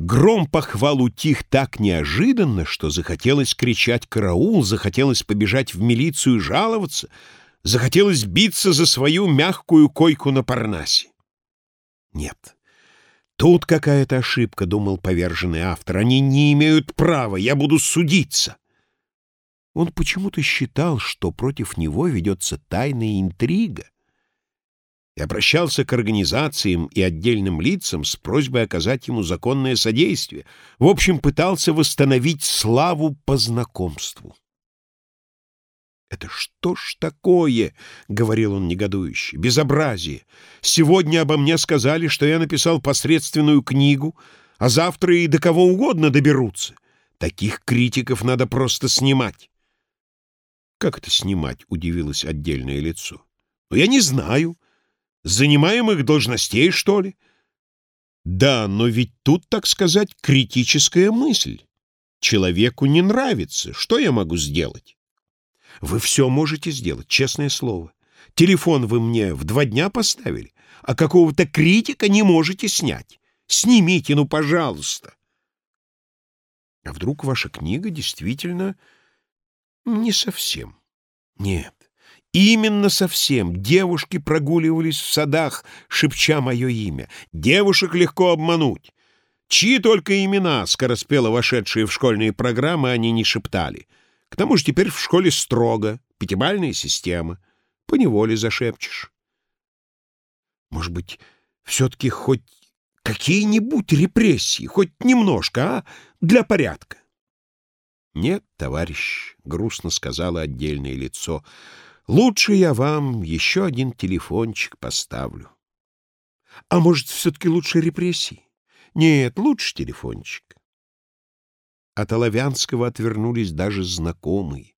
Гром похвал утих так неожиданно, что захотелось кричать «караул», захотелось побежать в милицию и жаловаться, захотелось биться за свою мягкую койку на Парнасе. Нет, тут какая-то ошибка, — думал поверженный автор. Они не имеют права, я буду судиться. Он почему-то считал, что против него ведется тайная интрига, и обращался к организациям и отдельным лицам с просьбой оказать ему законное содействие. В общем, пытался восстановить славу по знакомству. «Это что ж такое?» — говорил он негодующе. «Безобразие! Сегодня обо мне сказали, что я написал посредственную книгу, а завтра и до кого угодно доберутся. Таких критиков надо просто снимать». «Как это снимать?» — удивилось отдельное лицо. «Ну, я не знаю» занимаемых должностей, что ли? Да, но ведь тут, так сказать, критическая мысль. Человеку не нравится. Что я могу сделать? Вы все можете сделать, честное слово. Телефон вы мне в два дня поставили, а какого-то критика не можете снять. Снимите, ну, пожалуйста. А вдруг ваша книга действительно не совсем? Нет. Именно совсем девушки прогуливались в садах, шепча мое имя. Девушек легко обмануть. Чьи только имена, скороспело вошедшие в школьные программы, они не шептали. К тому же теперь в школе строго, пятибальная система. Поневоле зашепчешь. Может быть, все-таки хоть какие-нибудь репрессии, хоть немножко, а? Для порядка. Нет, товарищ, — грустно сказала отдельное лицо, — Лучше я вам еще один телефончик поставлю. А может, все-таки лучше репрессии? Нет, лучше телефончик. От Оловянского отвернулись даже знакомые,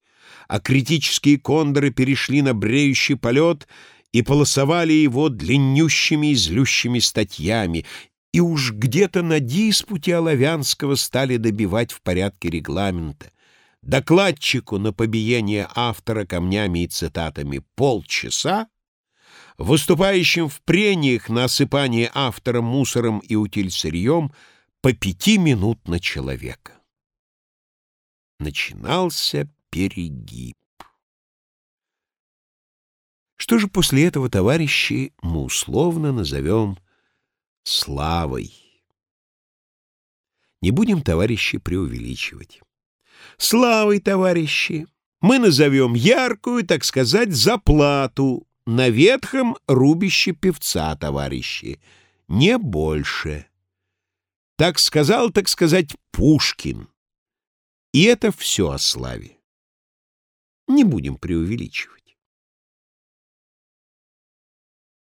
а критические кондоры перешли на бреющий полет и полосовали его длиннющими и злющими статьями, и уж где-то на диспуте Оловянского стали добивать в порядке регламента — докладчику на побиение автора камнями и цитатами полчаса, выступающим в прениях на осыпание автора мусором и утильсырьем по пяти минут на человека. Начинался перегиб. Что же после этого, товарищи, мы условно назовем славой? Не будем, товарищи, преувеличивать. Славой, товарищи, мы назовем яркую, так сказать, заплату на ветхом рубище певца, товарищи, не больше. Так сказал, так сказать, Пушкин. И это все о славе. Не будем преувеличивать.